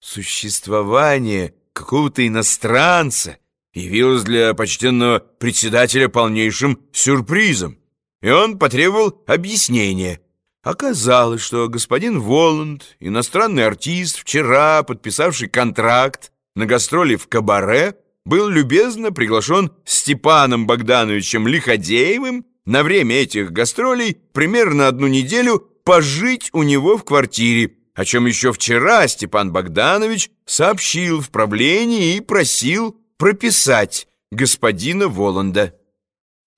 Существование какого-то иностранца явилось для почтенного председателя полнейшим сюрпризом, и он потребовал объяснения. Оказалось, что господин Воланд, иностранный артист, вчера подписавший контракт на гастроли в Кабаре, был любезно приглашен Степаном Богдановичем Лиходеевым на время этих гастролей примерно одну неделю пожить у него в квартире, о чем еще вчера Степан Богданович сообщил в правлении и просил прописать господина Воланда.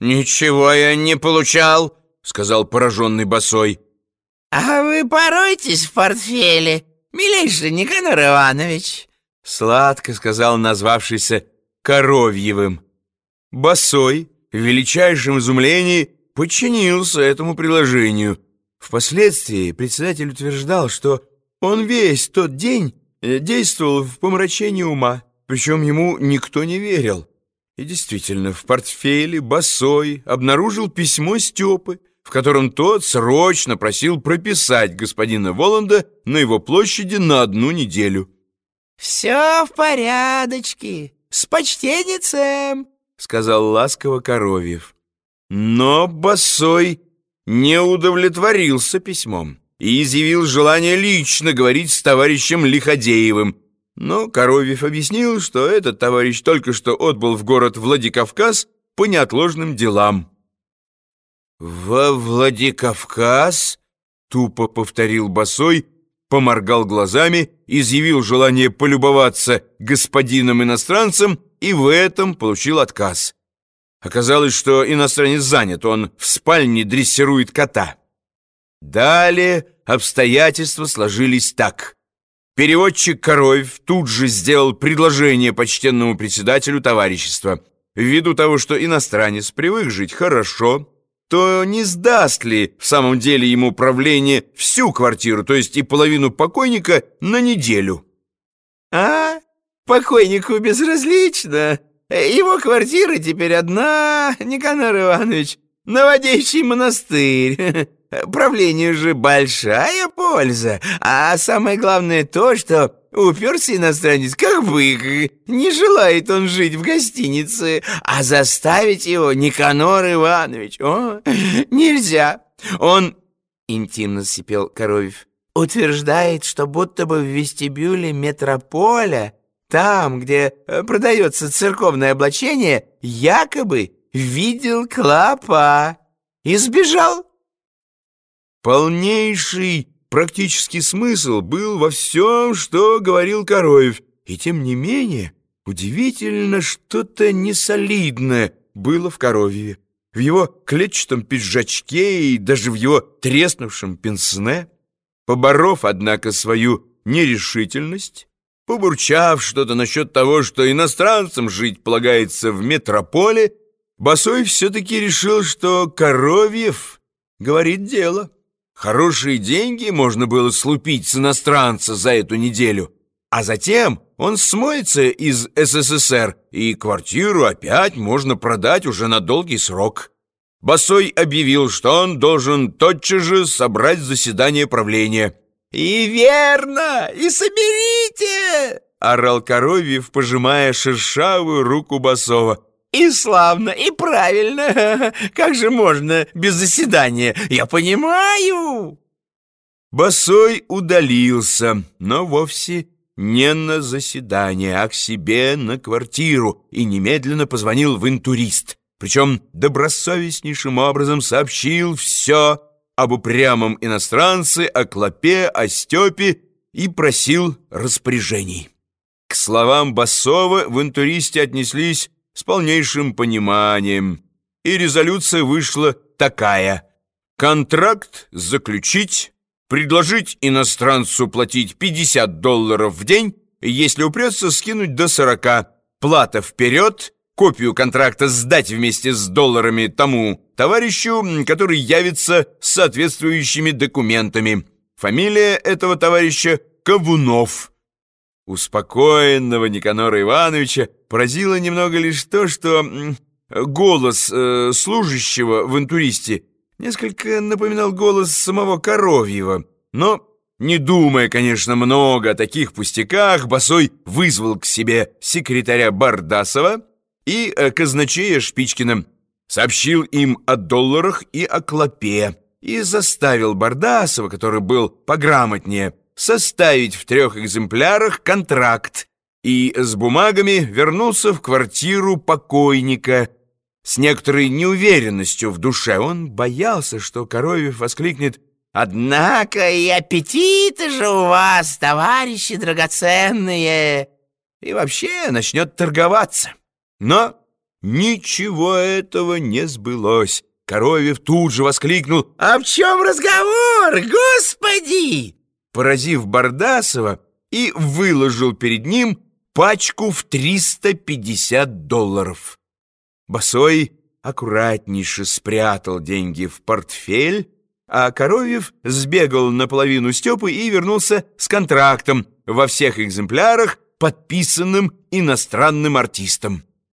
«Ничего я не получал», — сказал пораженный босой. «А вы поройтесь в портфеле, милейший Никанор Иванович», — сладко сказал назвавшийся Коровьевым. Босой в величайшем изумлении подчинился этому предложению. Впоследствии председатель утверждал, что он весь тот день э, действовал в помрачении ума, причем ему никто не верил. И действительно, в портфеле Босой обнаружил письмо Степы, в котором тот срочно просил прописать господина Воланда на его площади на одну неделю. «Все в порядочке, с почтенницем», — сказал ласково Коровьев. Но Босой не удовлетворился письмом и изъявил желание лично говорить с товарищем Лиходеевым. Но Коровьев объяснил, что этот товарищ только что отбыл в город Владикавказ по неотложным делам. «Во Владикавказ?» — тупо повторил Босой, поморгал глазами, изъявил желание полюбоваться господином-иностранцем и в этом получил отказ. Оказалось, что иностранец занят, он в спальне дрессирует кота. Далее обстоятельства сложились так. Переводчик Коровь тут же сделал предложение почтенному председателю товарищества. Ввиду того, что иностранец привык жить хорошо, то не сдаст ли в самом деле ему правление всю квартиру, то есть и половину покойника на неделю? «А, покойнику безразлично. Его квартира теперь одна, Никанор Иванович, Новодейщий монастырь». Правлению же большая польза, а самое главное то, что уперся иностранец как бык. Не желает он жить в гостинице, а заставить его Никанор Иванович, о, нельзя. Он, интимно сипел Коровьев, утверждает, что будто бы в вестибюле метрополя, там, где э, продается церковное облачение, якобы видел клопа и сбежал. Полнейший практический смысл был во всем, что говорил Короев, и тем не менее удивительно что-то несолидное было в Коровьеве, в его клетчатом пиджачке и даже в его треснувшем пенсне. Поборов, однако, свою нерешительность, побурчав что-то насчет того, что иностранцам жить полагается в метрополе, Босой все-таки решил, что Коровьев говорит дело. Хорошие деньги можно было слупить с иностранца за эту неделю, а затем он смоется из СССР, и квартиру опять можно продать уже на долгий срок. Басой объявил, что он должен тотчас же собрать заседание правления. «И верно! И соберите!» — орал Коровьев, пожимая шершавую руку Басова. И славно, и правильно. Как же можно без заседания? Я понимаю. Босой удалился, но вовсе не на заседание, а к себе на квартиру и немедленно позвонил в интурист. Причем добросовестнейшим образом сообщил все об упрямом иностранце, о Клопе, о Степе и просил распоряжений. К словам Басова в интуристе отнеслись с полнейшим пониманием, и резолюция вышла такая. Контракт заключить, предложить иностранцу платить 50 долларов в день, если упрется, скинуть до 40, плата вперед, копию контракта сдать вместе с долларами тому товарищу, который явится с соответствующими документами. Фамилия этого товарища Ковунов. Успокоенного Никанора Ивановича поразило немного лишь то, что голос э, служащего в интуристе несколько напоминал голос самого Коровьева, но Не думая, конечно, много о таких пустяках, Босой вызвал к себе секретаря Бардасова и э, казначея Шпичкина, сообщил им о долларах и о клопе и заставил Бардасова, который был пограмотнее, составить в трех экземплярах контракт и с бумагами вернулся в квартиру покойника с некоторой неуверенностью в душе. Он боялся, что Коровьев воскликнет Однако и аппетиты же у вас, товарищи драгоценные, и вообще начнет торговаться. Но ничего этого не сбылось. Коровьев тут же воскликнул «А в чем разговор, господи?» Поразив Бардасова и выложил перед ним пачку в 350 долларов. Босой аккуратнейше спрятал деньги в портфель, а Коровьев сбегал наполовину Степы и вернулся с контрактом во всех экземплярах, подписанным иностранным артистом.